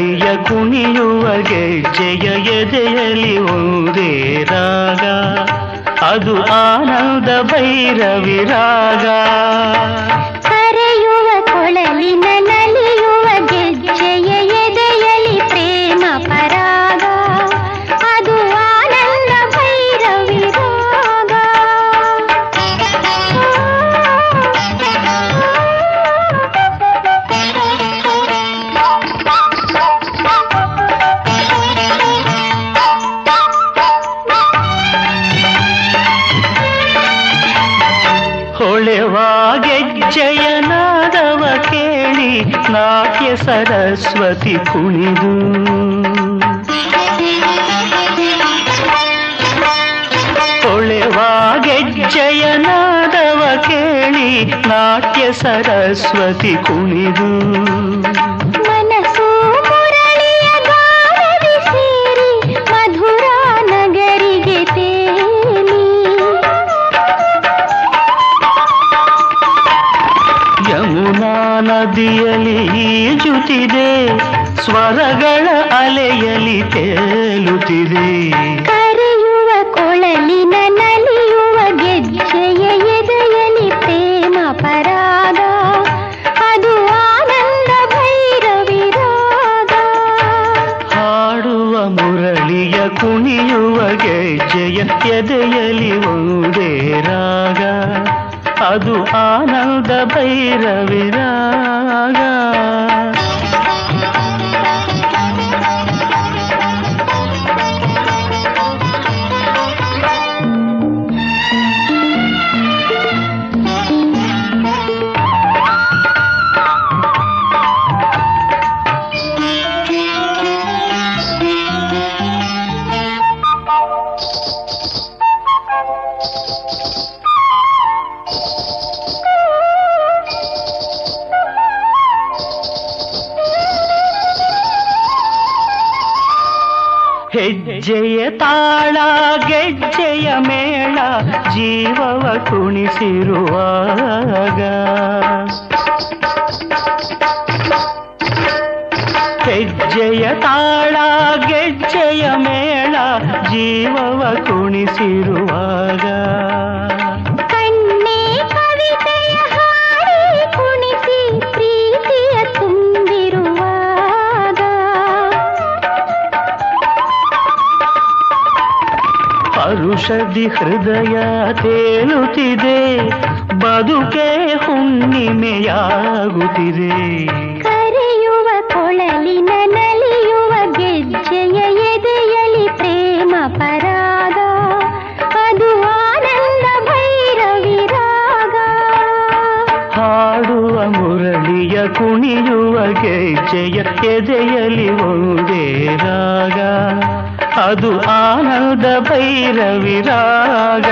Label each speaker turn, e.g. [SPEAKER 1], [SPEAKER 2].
[SPEAKER 1] ಕಾಳಿಯ ಕುಣಿಯುವ ಗೆಜ್ಜೆಯ ಎದೆಯಲ್ಲಿ ಒಂದೇ ರಾಗ. ಅದು ಆನಂದ ಭೈರವಿರಾಗ
[SPEAKER 2] ಹೊಳೆವ ಗೆಜ್ಜೆಯ ನಾದವ ಕೇಳಿ ನಾಟ್ಯ ಸರಸ್ವತಿ ಕುಣಿದು. ಹೊಳೆವ ಗೆಜ್ಜೆಯ ನಾದವ ಕೇಳಿ ನಾಟ್ಯ ಸರಸ್ವತಿ ಕುಣಿದು. ಯಮುನಾ ನದಿಯಲ್ಲಿ ಈಜುತ್ತಿದೆ ಸ್ವರಗಳ ಅಲೆಯಲಿ ತೇಲುತ್ತಿದೆ.
[SPEAKER 1] ಕರೆಯುವ ಕೊಳಲಿನ ನಲಿಯುವ ಗೆಜ್ಜೆಯ ಎದೆಯಲಿ ಪ್ರೇಮ ಪರಾಗ ಅದು ಆನಂದ ಭೈರವಿರಾಗ.
[SPEAKER 2] ಹಾಡುವ ಮುರಳಿಯ ಕುಣಿಯುವ ಗೆಜ್ಜೆಯ ಎದೆಯಲಿ ಒಂದೇ ರಾಗ. ಅದು ಆನಂದ ಭೈರವಿರಾಗ ಹೆಜ್ಜೆಯ ತಾಳ ಗೆಜ್ಜೆಯ ಮೇಳ ಜೀವವ ಕುಣಿಸಿರುವಾಗ. ಹೆಜ್ಜೆಯ ತಾಳ ಗೆಜ್ಜೆಯ ಮೇಳ ಜೀವವ ಕುಣಿಸಿರುವಾಗ. ಹರುಷದಿ ಹೃದಯ ತೇಲುತ್ತಿದೆ ಬದುಕೆ ಹುಣ್ಣಿಮೆಯಾಗುತ್ತಿದೆ.
[SPEAKER 1] ಕರೆಯುವ ಕೊಳಲಿನ ನಲಿಯುವ ಗೆಜ್ಜೆಯ ಎದೆಯಲಿ ಪ್ರೇಮ ಪರಾಗ ಅದು ಆನಂದ ಭೈರವಿರಾಗ.
[SPEAKER 2] ಹಾಡುವ ಮುರಳಿಯ ಕುಣಿಯುವ ಗೆಜ್ಜೆಯ ಎದೆಯಲಿ ಒಂದೇ ರಾಗ. ಅದು ಆನಂದ ಭೈರವಿರಾಗ